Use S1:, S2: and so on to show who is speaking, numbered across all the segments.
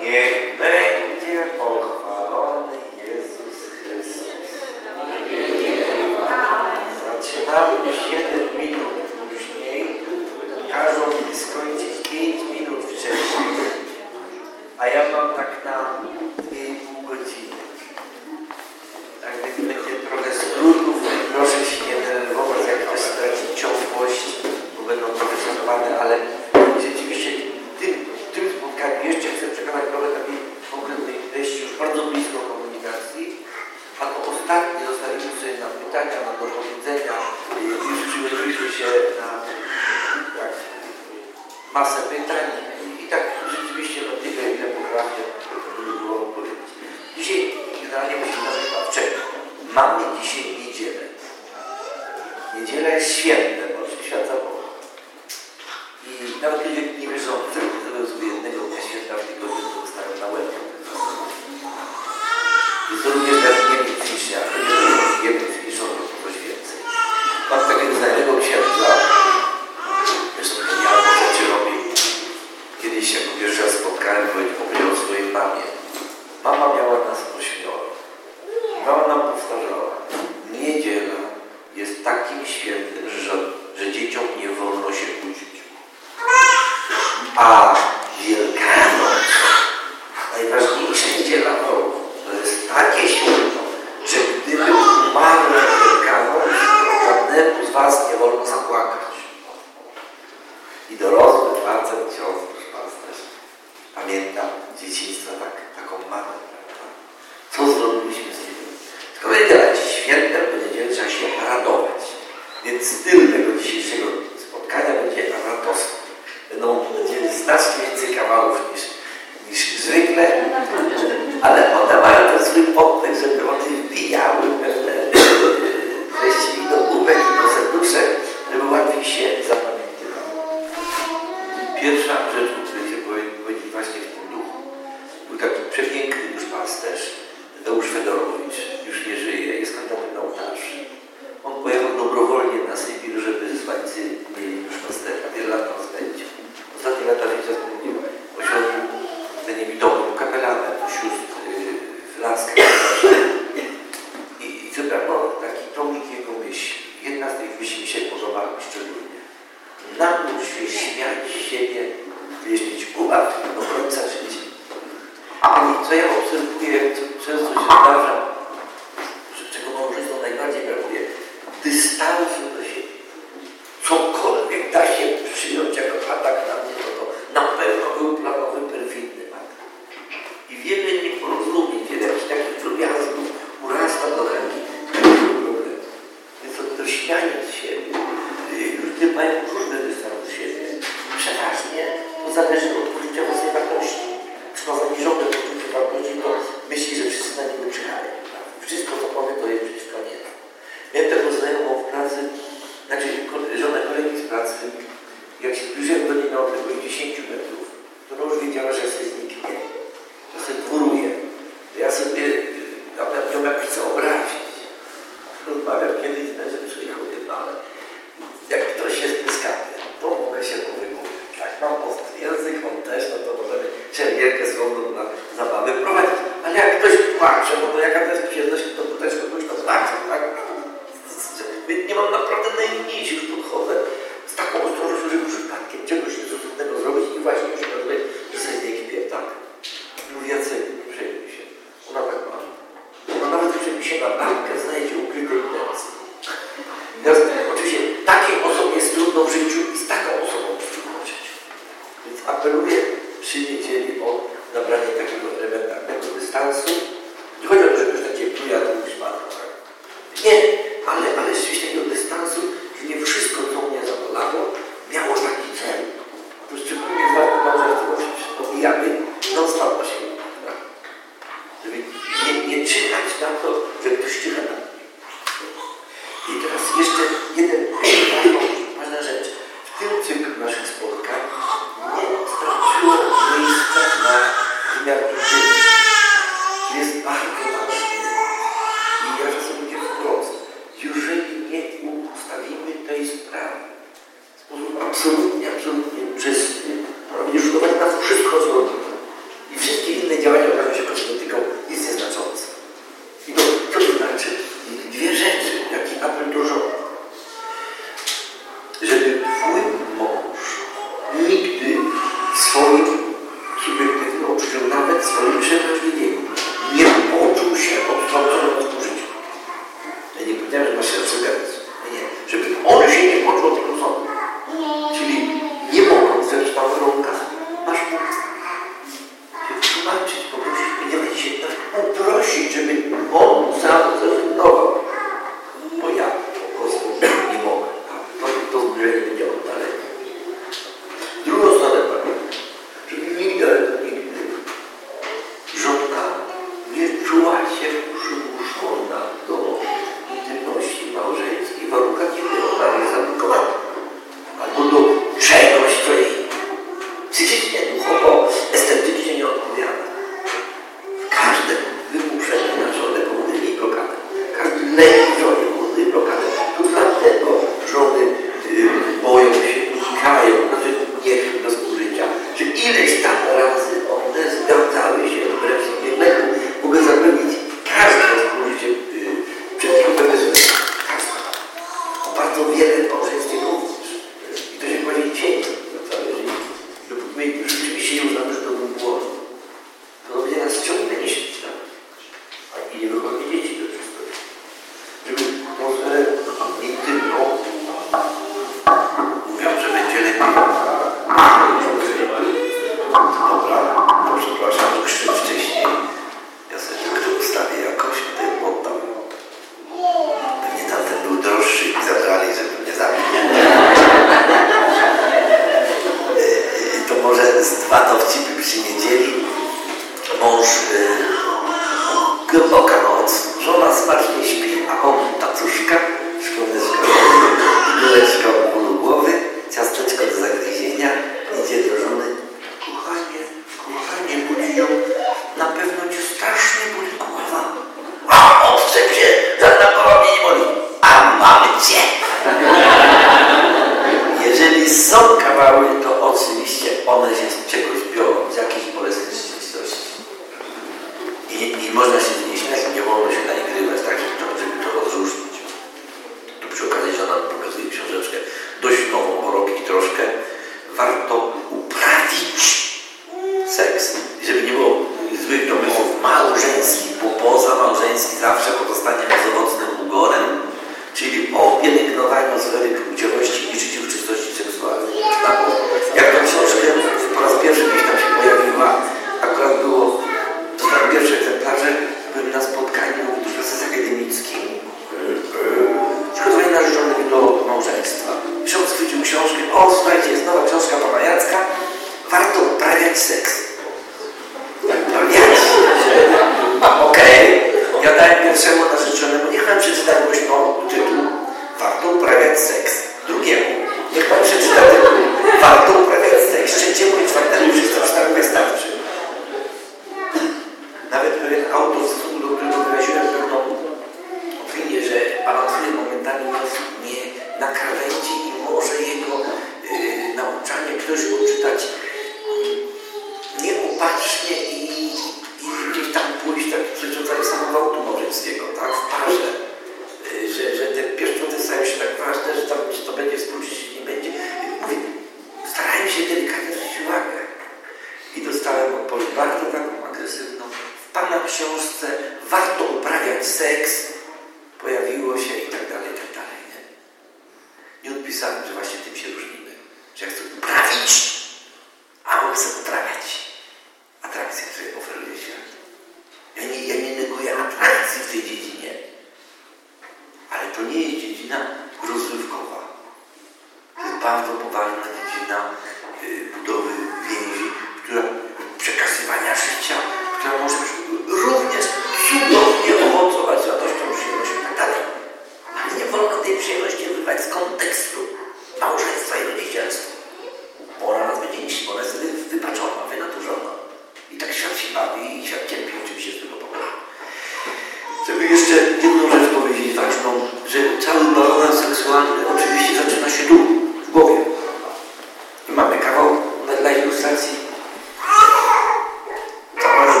S1: Niech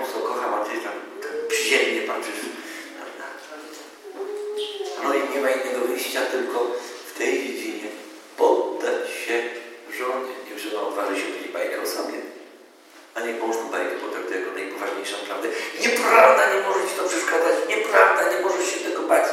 S1: mocno kocham, a tam tak przyziemnie. No i nie ma innego wyjścia, tylko w tej dziedzinie poddać się żonie. Nie używam odważy się mówić bajkę o sobie. A nie mąż tą bajkę potraktuje jako najpoważniejszą prawdę. Nieprawda nie może ci to przeszkadzać. Nieprawda nie może się tego bać.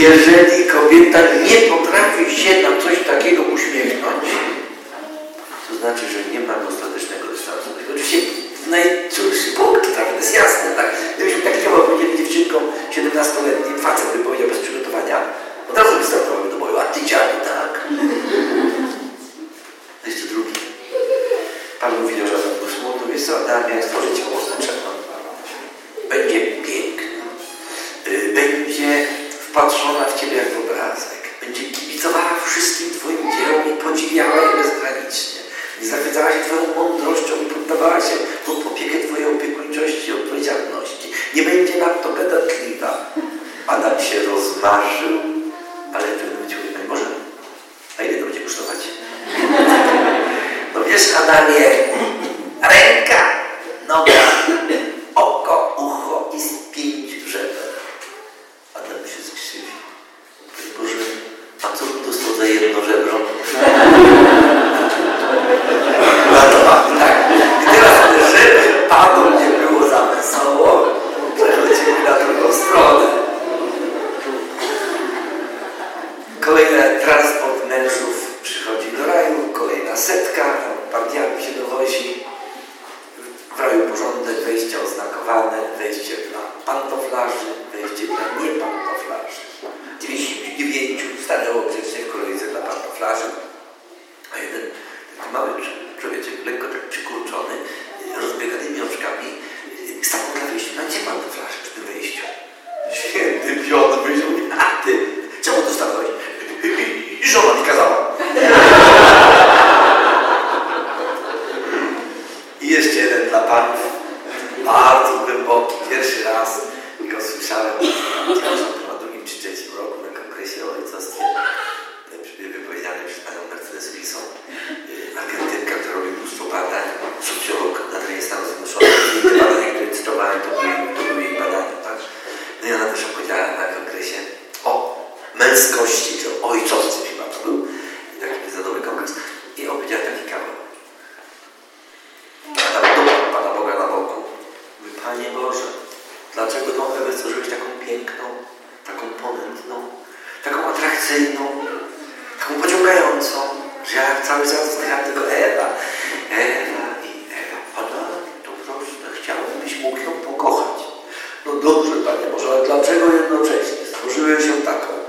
S1: jeżeli kobieta nie potrafi się na coś takiego uśmiechnąć, to znaczy, że nie ma dostatecznego dystansu. Oczywiście najcórszy punkt, tak, to jest jasne, tak? Gdybyśmy tak chciał powiedzieli dziewczynkom 17-letnim, facet by powiedział bez przygotowania, od razu wystartowałby do boju, a ty dziadu, tak? To jest drugi. Pan mówił, że to smutno, więc co, Adamia, stworzyć owoc wpatrzona w Ciebie jak w obrazek. Będzie kibicowała wszystkim Twoim dziełom i podziwiała je bezgranicznie. I zachwycała się Twoją mądrością i poddawała się pod opiekę Twojej opiekuńczości i odpowiedzialności. Nie będzie nadto pedatliwa. Adam się rozmarzył, ale w pewnym momencie może, a ile to będzie kosztować? No wiesz, Adamie, ręka, noga, wracać do domu i taką piękną, taką ponętną, taką atrakcyjną, taką pociągającą, że ja cały czas wzdycham tylko Ewa, Ewa i Ewa. Ona dużo chciałem, byś mógł ją pokochać. No dobrze, Panie Boże, ale dlaczego jednocześnie stworzyłem się taką?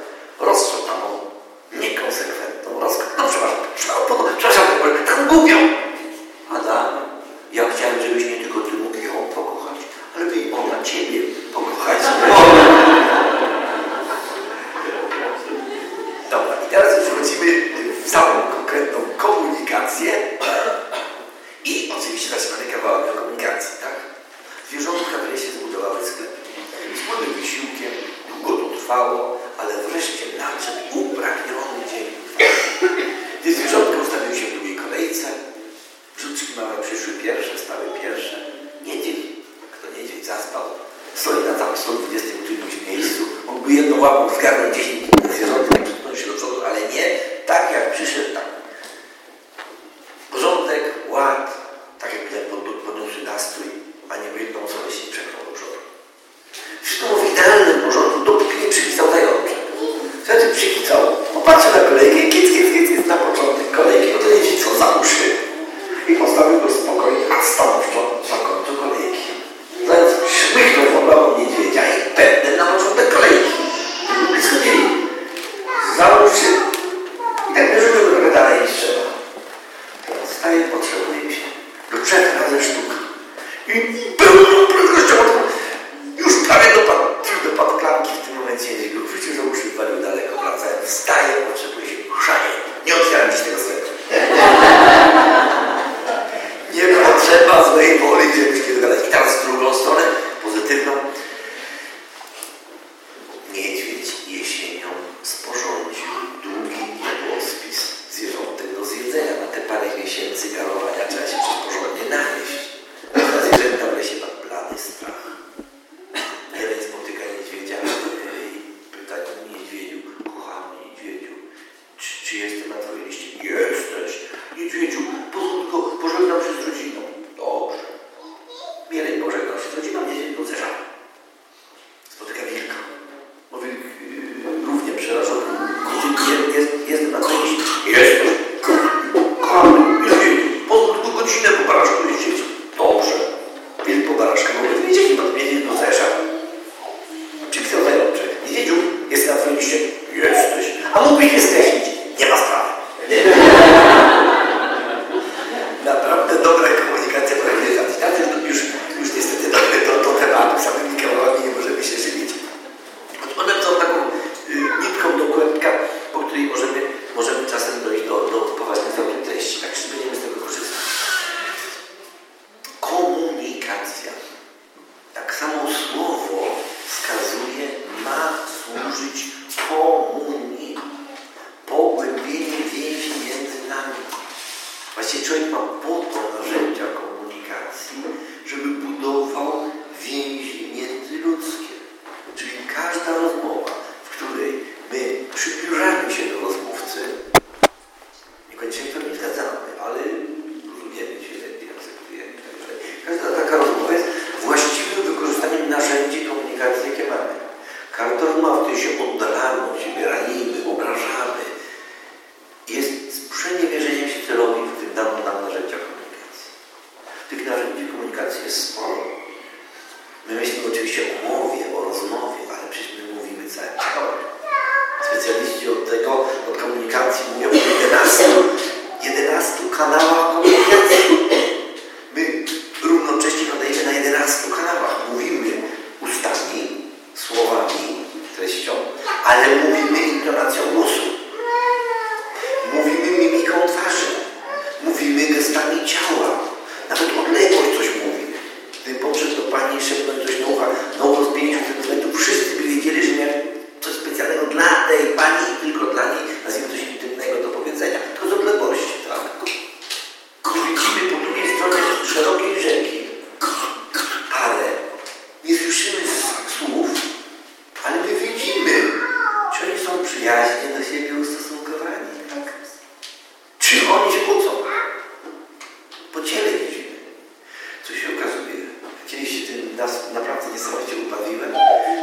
S1: kiedyś na, na pracy niesamowicie ubawiłem,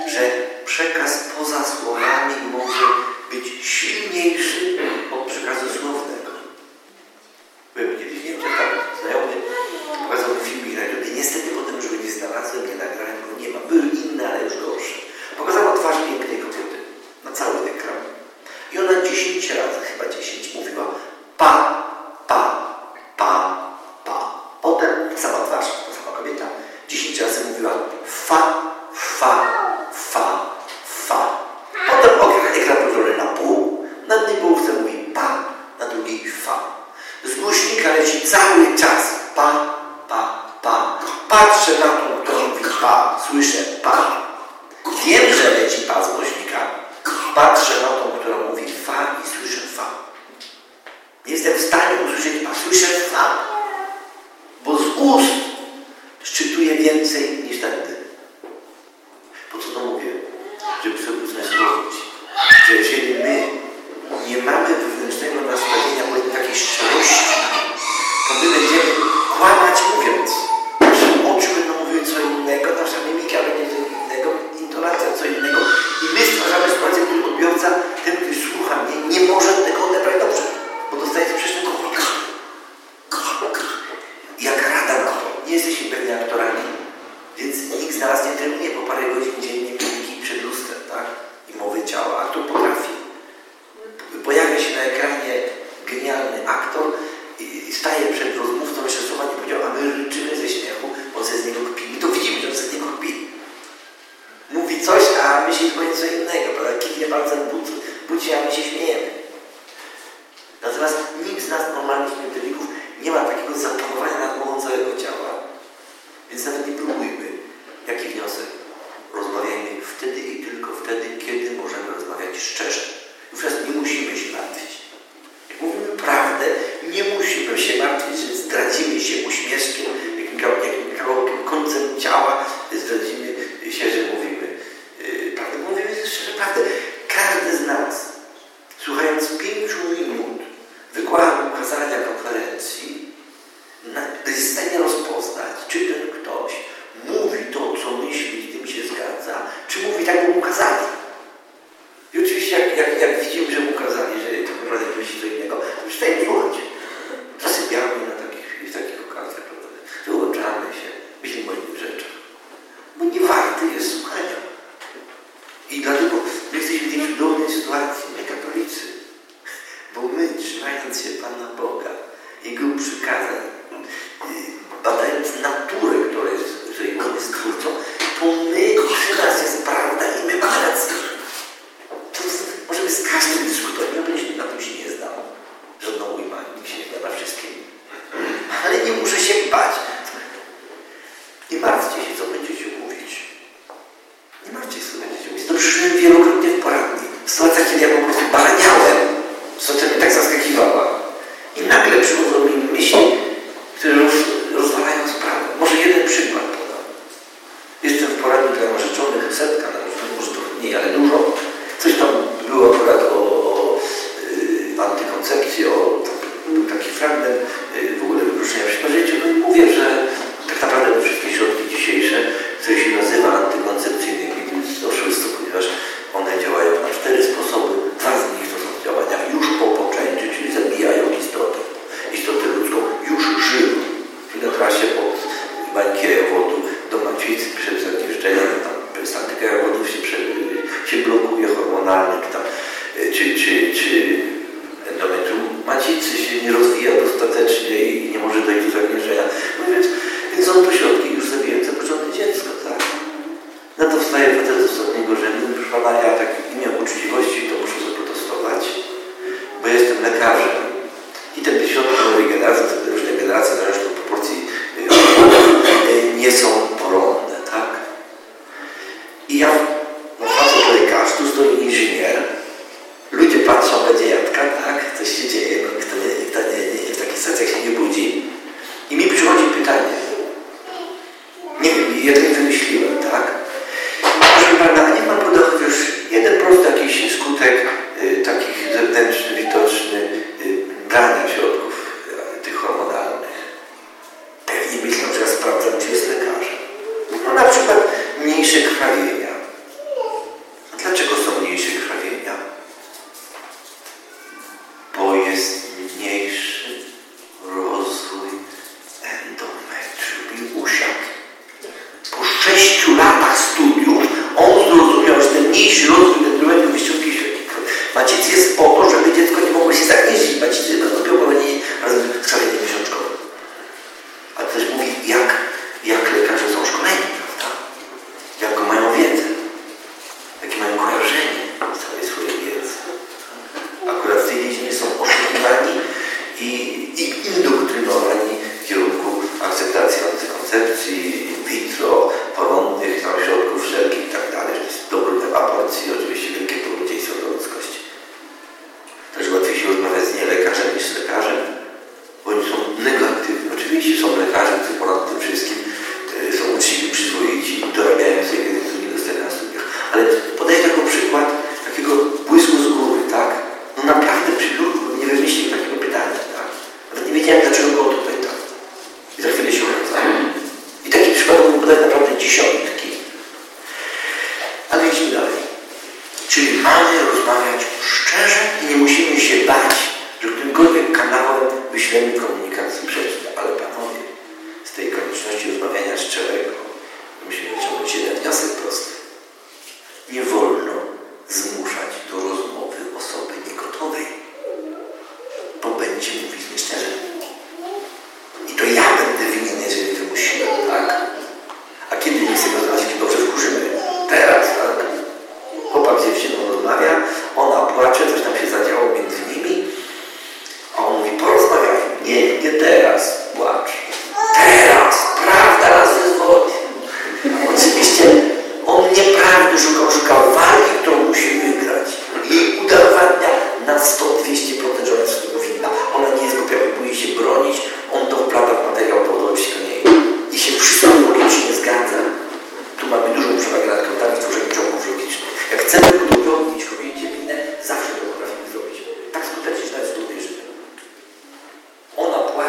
S1: że przekaz poza słowami może być silniejszy od przekazu słownego.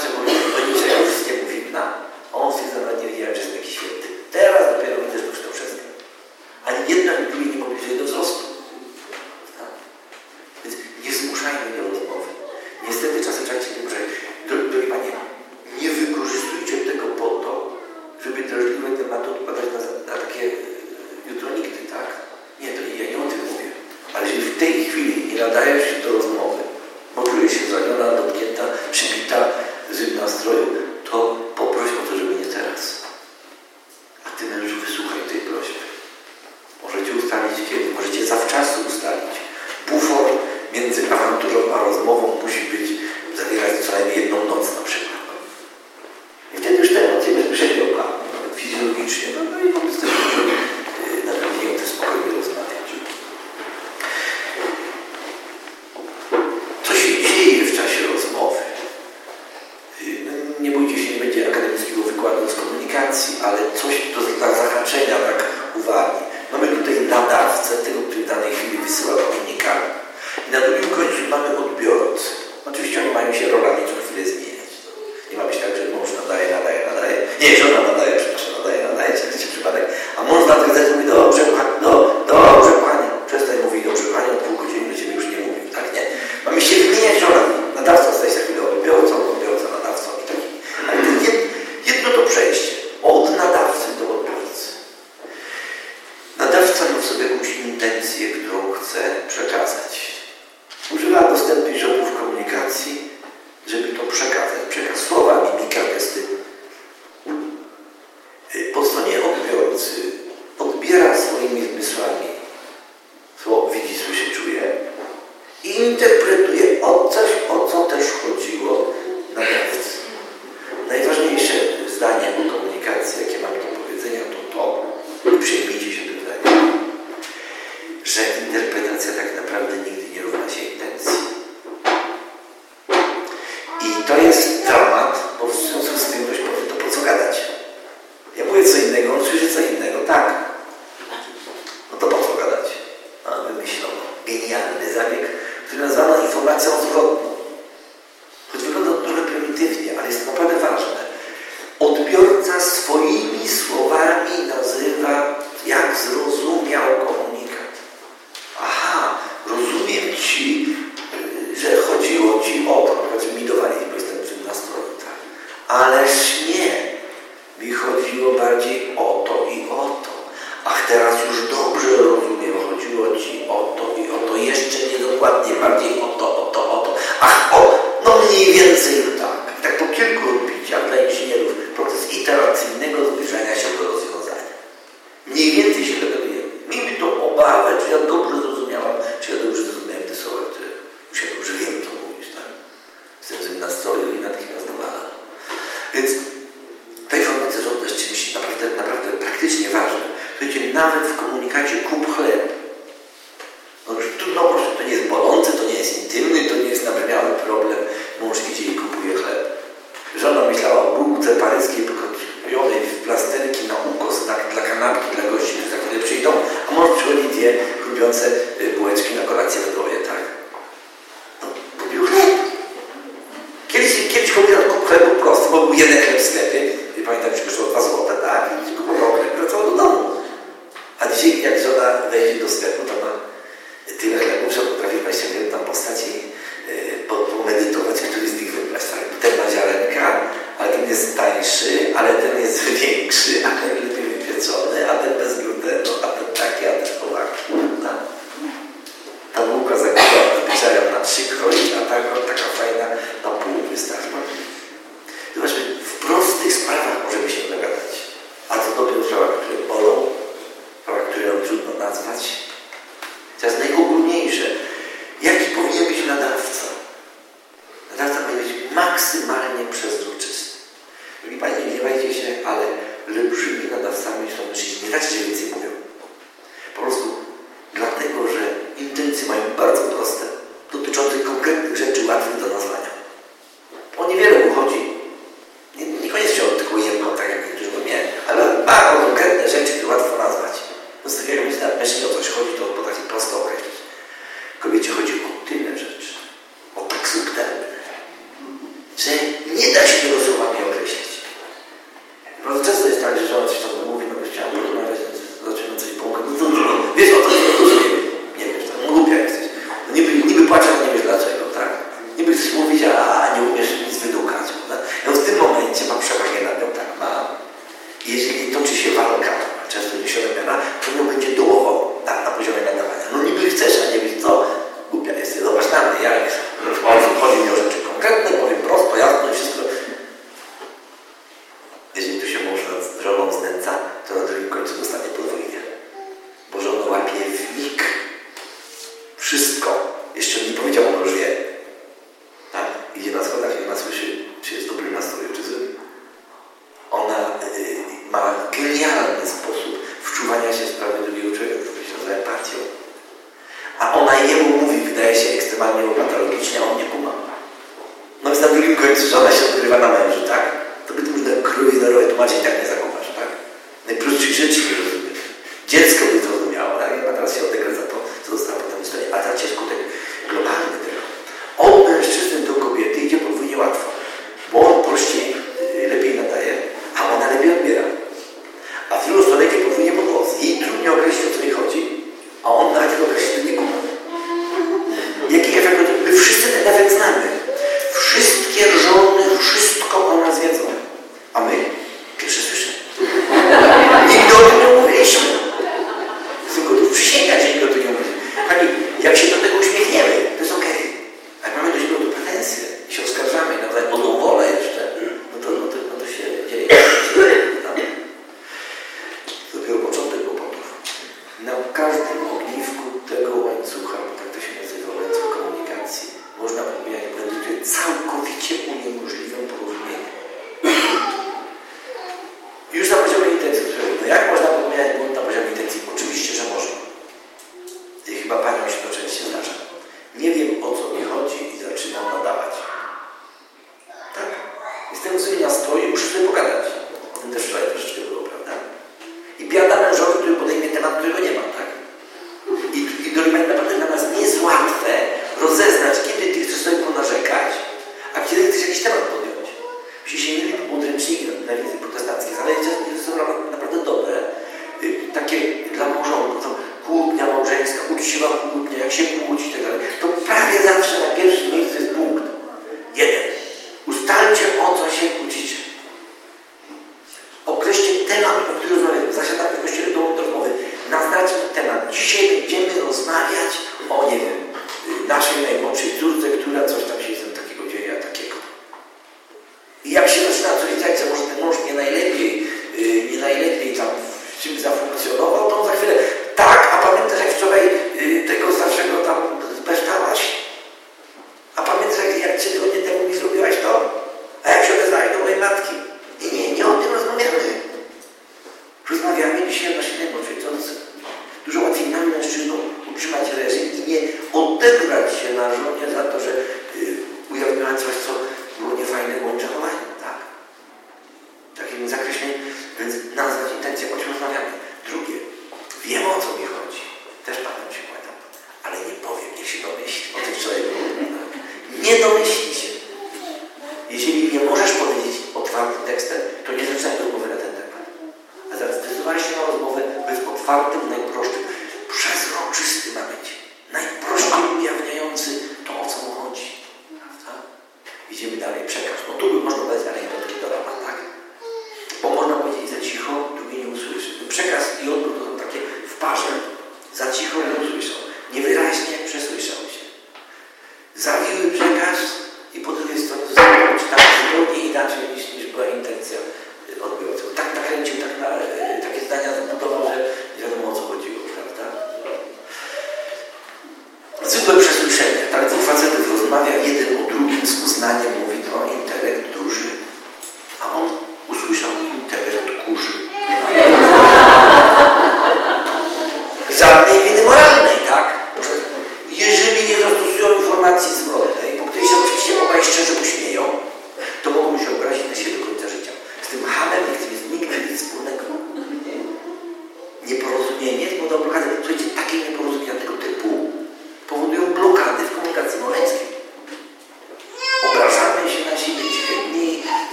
S1: Ona że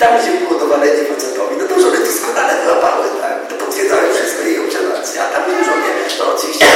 S1: tam, gdzie było dowalenie procentowi, no to żony doskonale wyłapały, tak? To potwierdzają wszystko jej obserwacje, a tam, gdzie żonie, no oczywiście,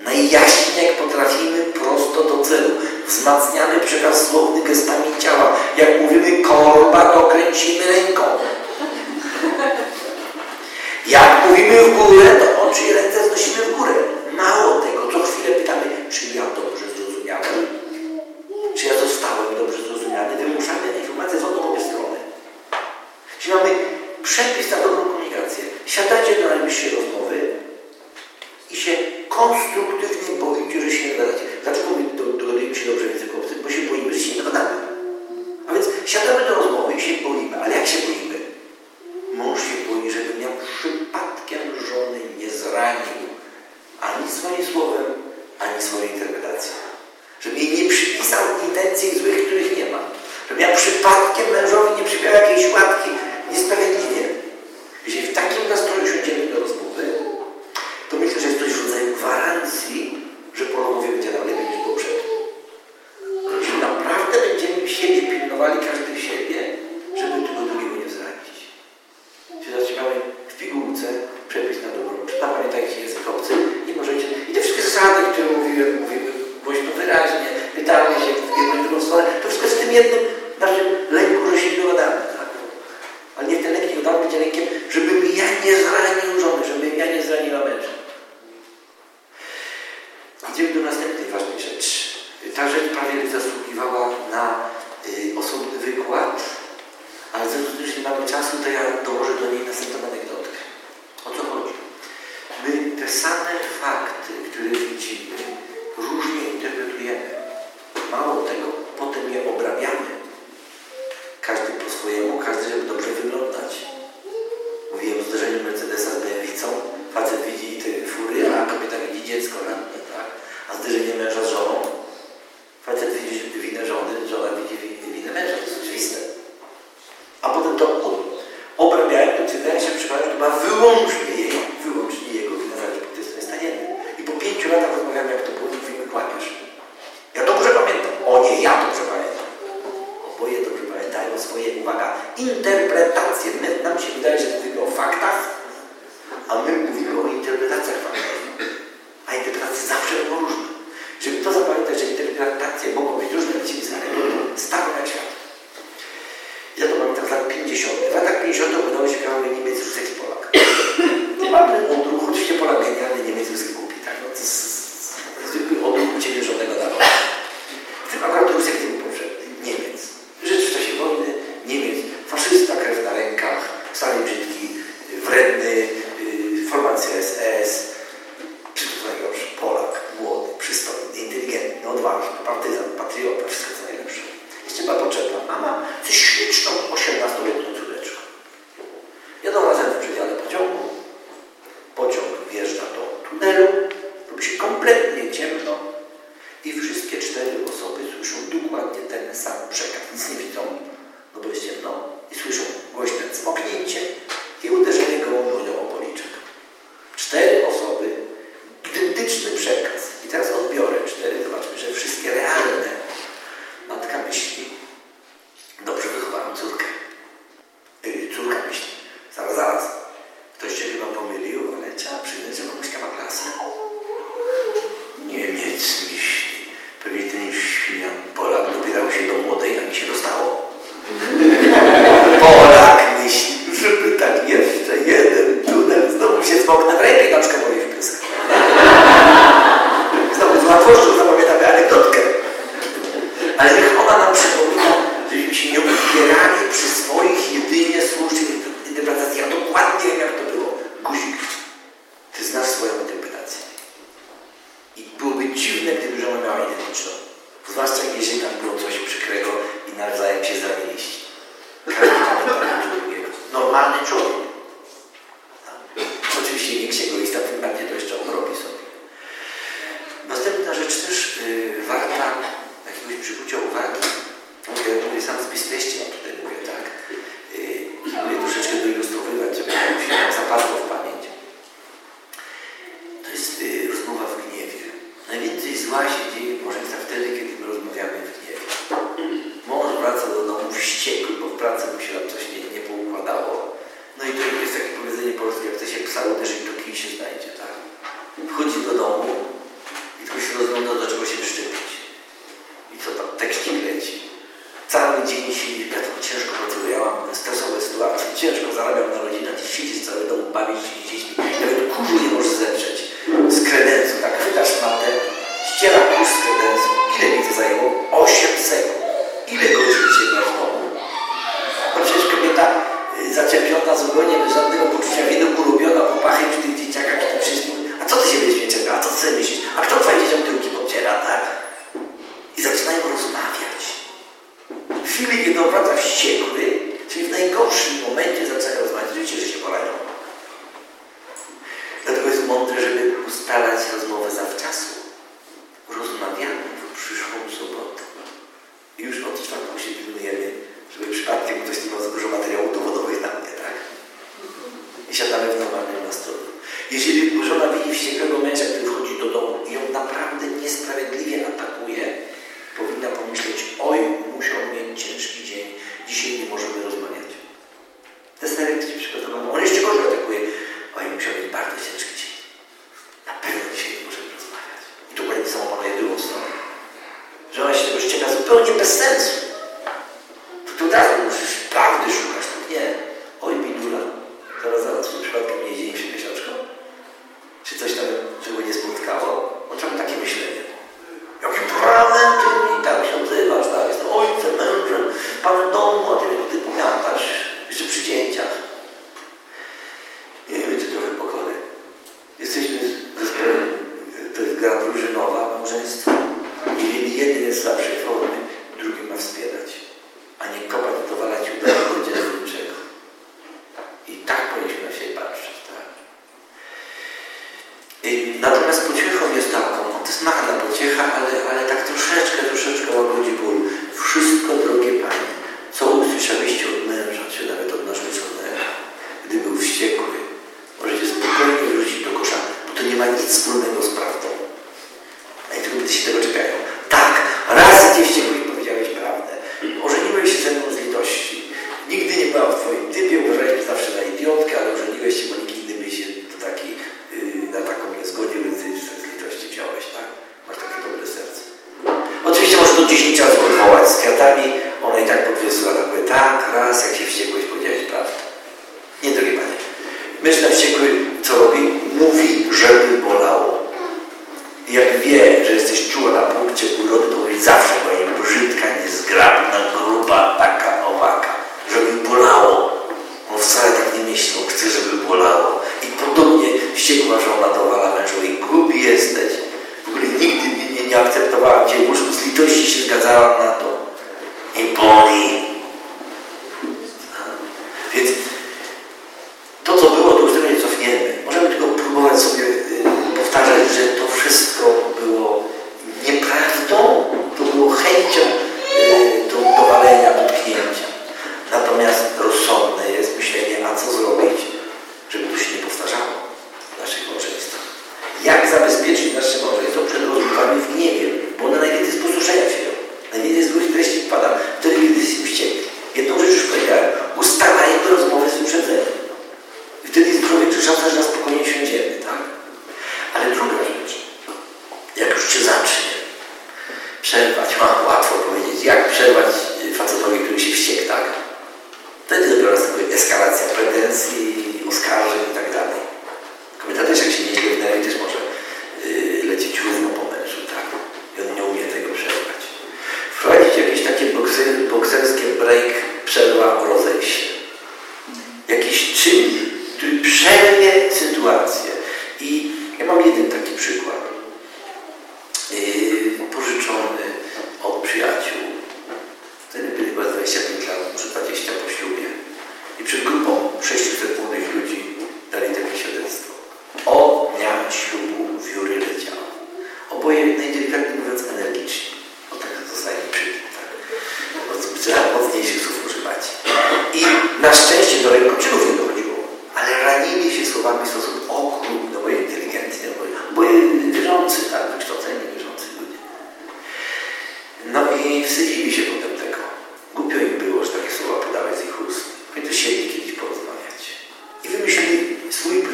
S1: najjaśniej no jak potrafimy prosto do celu. Wzmacniany przekaz słowny gestami ciała. Jak mówimy korba, to kręcimy ręką. Jak mówimy w górę, to oczy i ręce znosimy w górę. Mało tego, co chwilę pytamy, czy ja dobrze zrozumiałem? Czy ja zostałem dobrze zrozumiany? Wymuszamy informacje z obie strony. Czyli mamy przepis na dobrą komunikację. Siadacie do najbliższej rozmowy, i się konstruktywnie boi dziury nadacie. Dlaczego my dogadujemy się dobrze w języku obcym? Bo się boimy, że się nie dogadamy. A więc siadamy do rozmowy i się boimy. Ale jak się boimy? Mąż się boi, żeby miał przypadkiem żony nie zranił ani swoim słowem, ani swoją interpretacją. Żeby jej nie przypisał intencji złych, których nie ma. Żeby ja przypadkiem mężowi nie przypiał jakiejś łatki niesprawiedliwie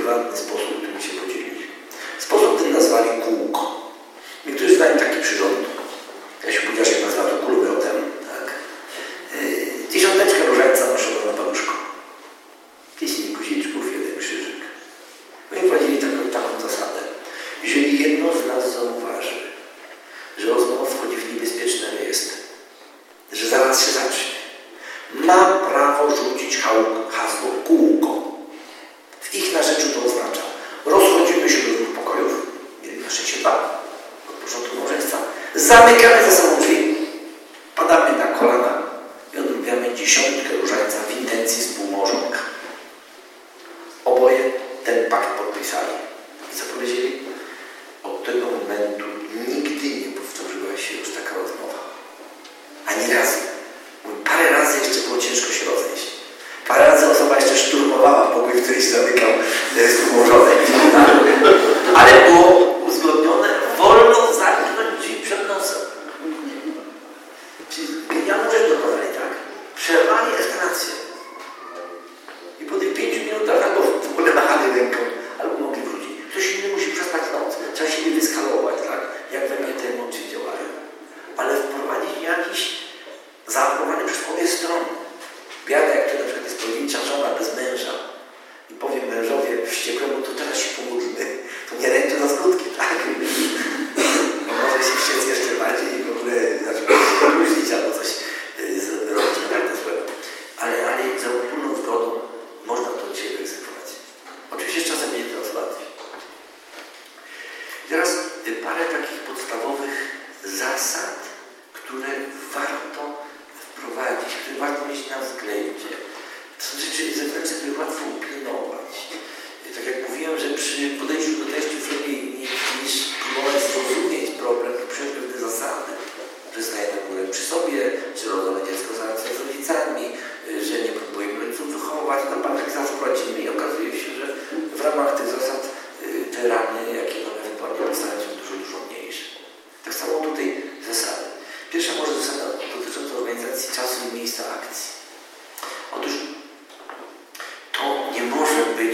S1: love this book.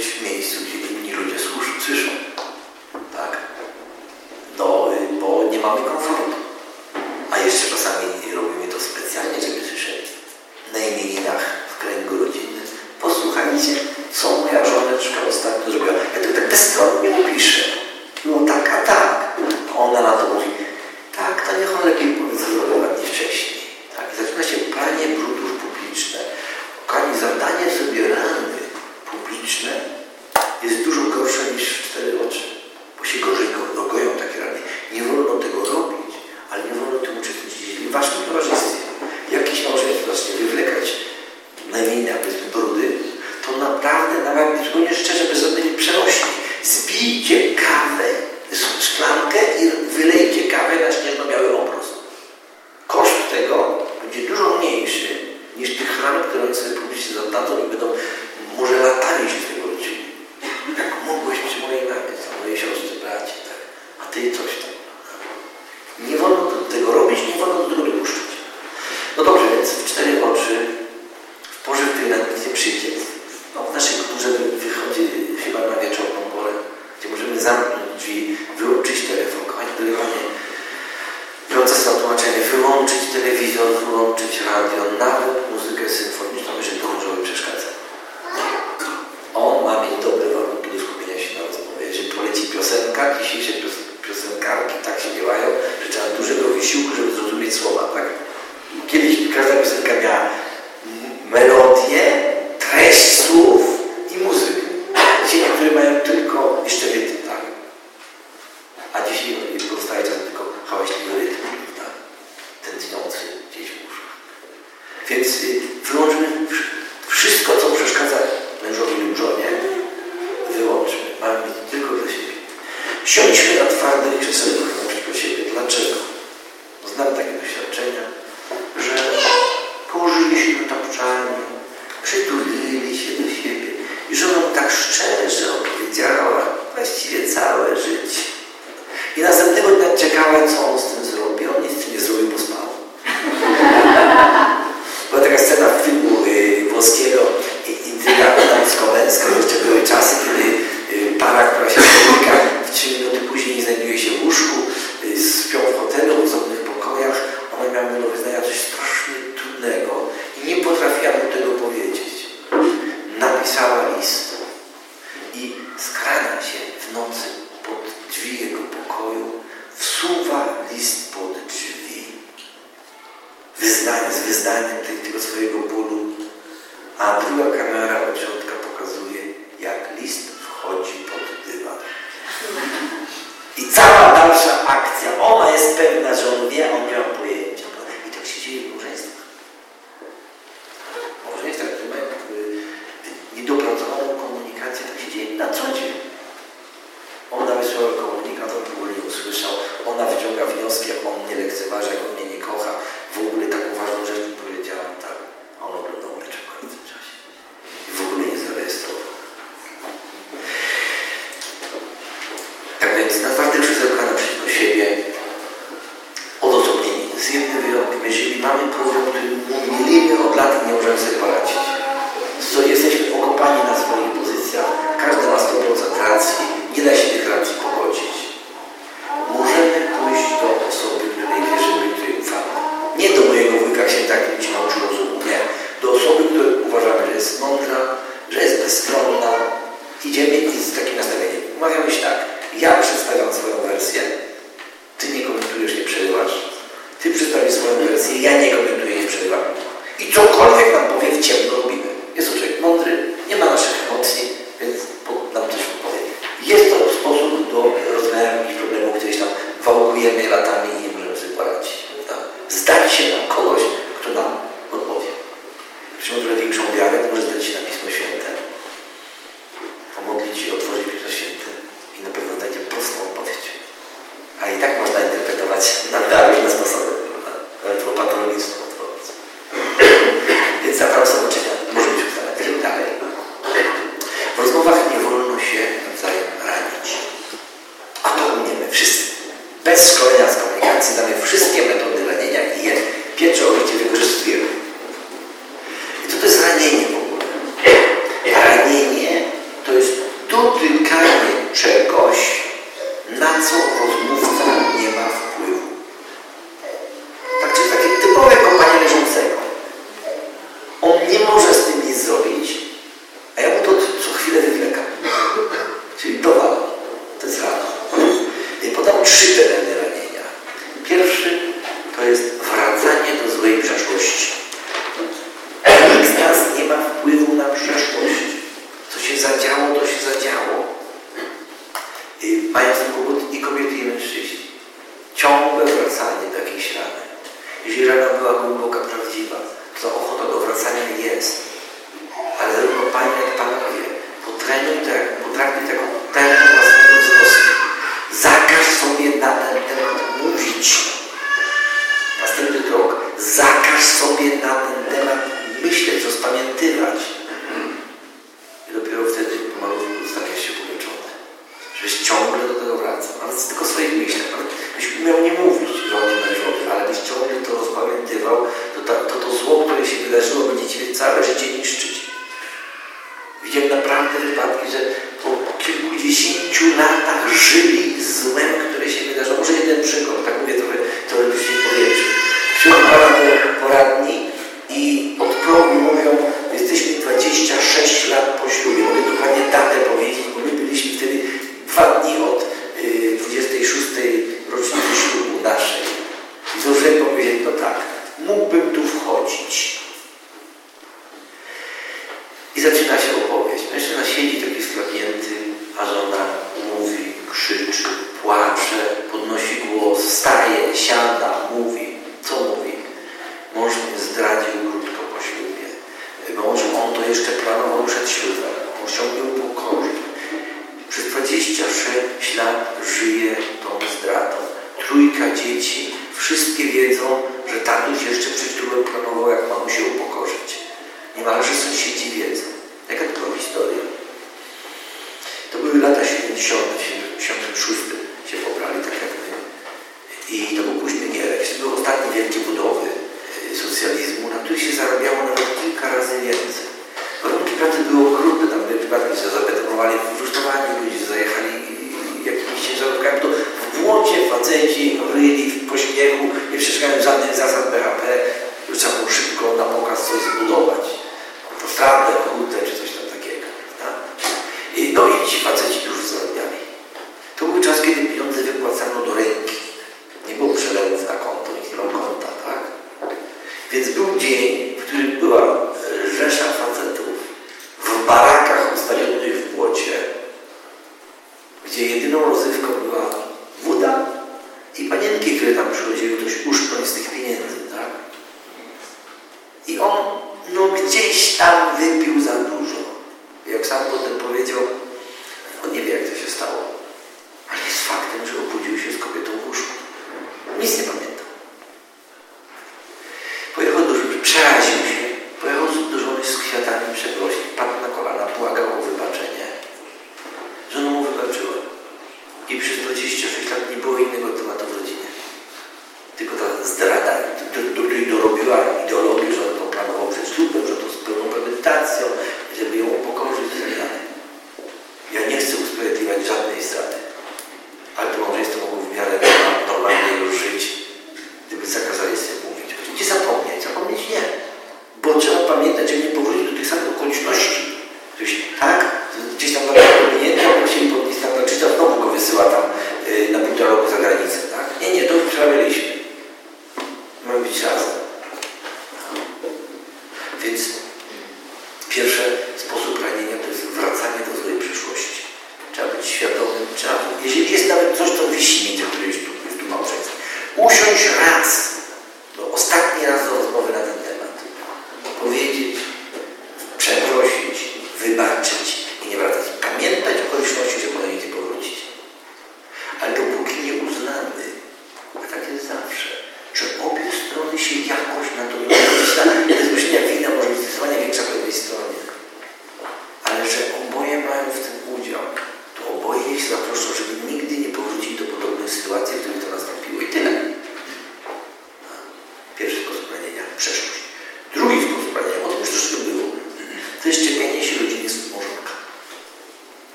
S1: Może być w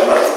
S1: Thank you.